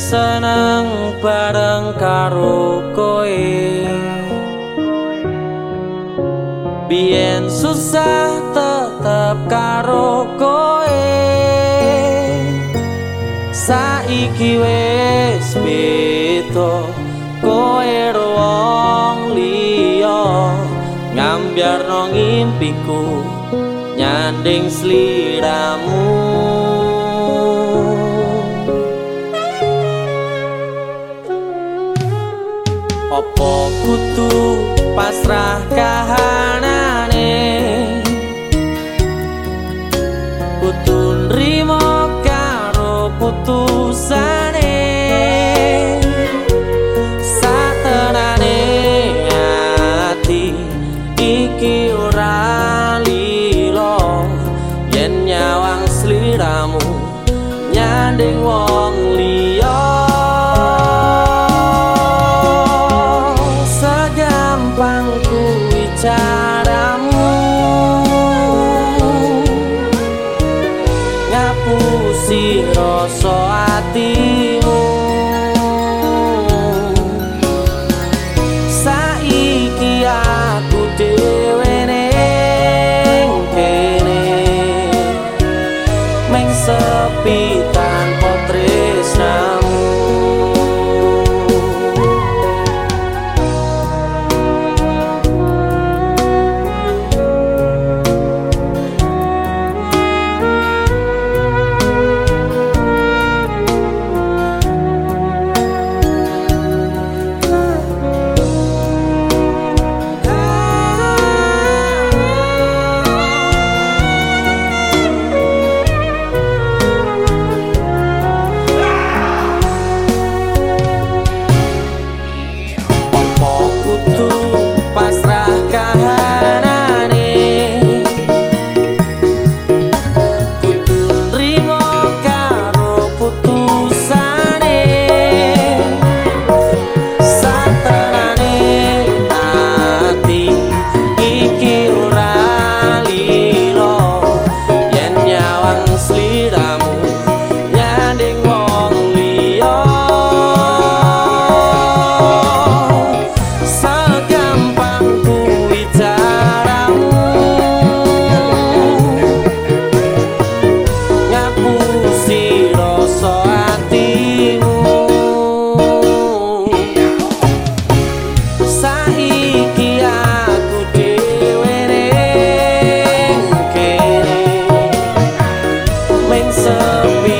Seneng bareng karo koe. Bien susah tetep karo koe. Saiki wis beto koe ruang liya. Ngambiar no ngimpiku nyanding sliramu Opo kutu pasrah kahanane? Kutu nrimo karo putusane. Satenane ati iki ora lilo. Yen nyawang sliramu nyanding wong ngapusi rasa menção.